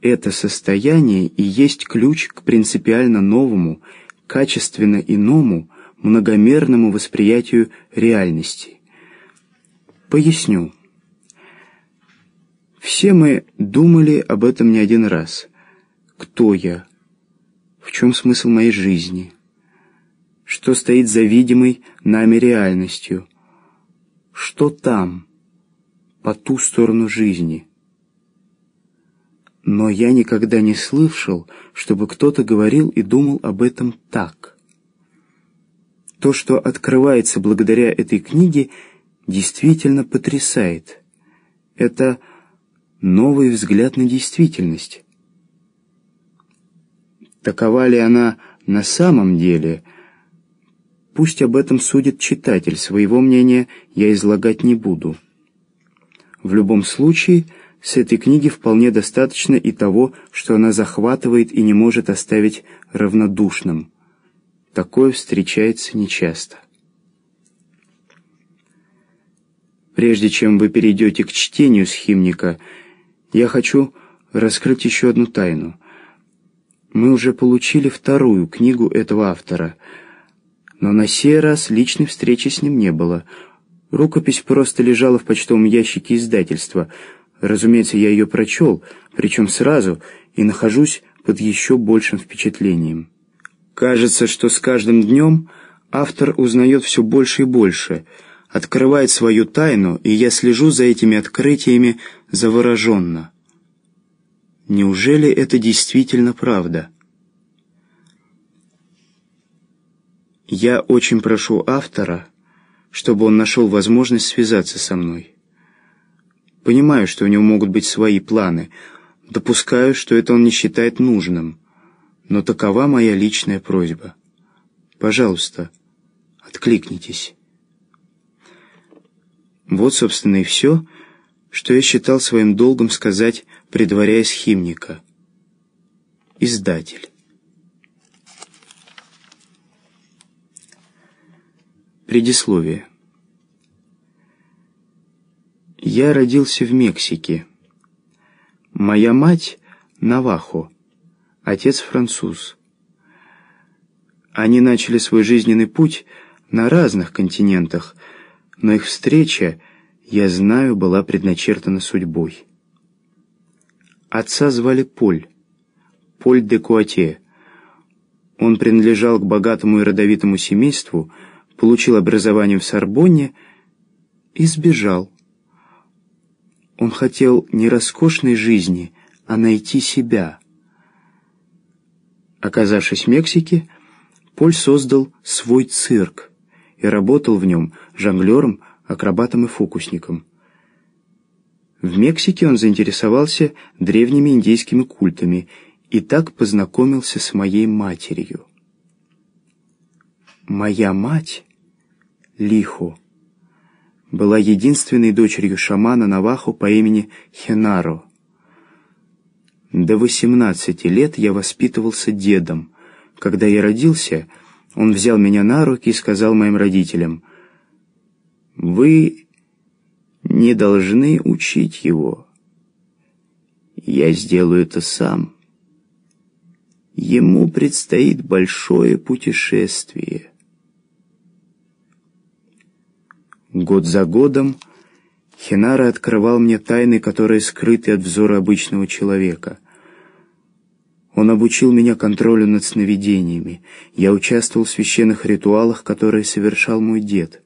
Это состояние и есть ключ к принципиально новому, качественно иному, многомерному восприятию реальности. Поясню. Все мы думали об этом не один раз. Кто я? В чем смысл моей жизни? Что стоит за видимой нами реальностью? Что там, по ту сторону жизни? Но я никогда не слышал, чтобы кто-то говорил и думал об этом так. То, что открывается благодаря этой книге, действительно потрясает. Это новый взгляд на действительность. Такова ли она на самом деле? Пусть об этом судит читатель, своего мнения я излагать не буду. В любом случае, с этой книги вполне достаточно и того, что она захватывает и не может оставить равнодушным. Такое встречается нечасто. Прежде чем вы перейдете к чтению схимника, я хочу раскрыть еще одну тайну. Мы уже получили вторую книгу этого автора, но на сей раз личной встречи с ним не было. Рукопись просто лежала в почтовом ящике издательства — Разумеется, я ее прочел, причем сразу, и нахожусь под еще большим впечатлением. Кажется, что с каждым днем автор узнает все больше и больше, открывает свою тайну, и я слежу за этими открытиями завороженно. Неужели это действительно правда? Я очень прошу автора, чтобы он нашел возможность связаться со мной. Понимаю, что у него могут быть свои планы. Допускаю, что это он не считает нужным. Но такова моя личная просьба. Пожалуйста, откликнитесь. Вот, собственно, и все, что я считал своим долгом сказать, предваряясь химника. Издатель. Предисловие. Я родился в Мексике. Моя мать — Навахо, отец француз. Они начали свой жизненный путь на разных континентах, но их встреча, я знаю, была предначертана судьбой. Отца звали Поль, Поль де Куате. Он принадлежал к богатому и родовитому семейству, получил образование в Сорбонне и сбежал. Он хотел не роскошной жизни, а найти себя. Оказавшись в Мексике, Поль создал свой цирк и работал в нем жонглером, акробатом и фокусником. В Мексике он заинтересовался древними индейскими культами и так познакомился с моей матерью. Моя мать, Лихо, была единственной дочерью шамана Навахо по имени Хенаро. До 18 лет я воспитывался дедом. Когда я родился, он взял меня на руки и сказал моим родителям, «Вы не должны учить его. Я сделаю это сам. Ему предстоит большое путешествие». Год за годом Хинара открывал мне тайны, которые скрыты от взора обычного человека. Он обучил меня контролю над сновидениями. Я участвовал в священных ритуалах, которые совершал мой дед.